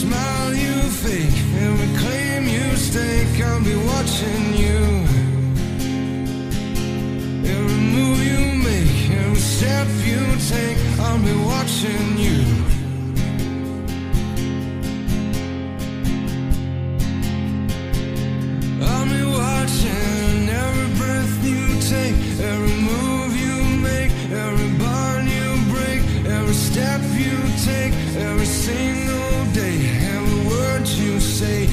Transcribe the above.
smile you fake, every claim you stake, I'll be watching you. Every move you make, every step you take, I'll be watching you. I'll be watching every breath you take, every move you make, every bond you break, every step you take every single day, every word you say,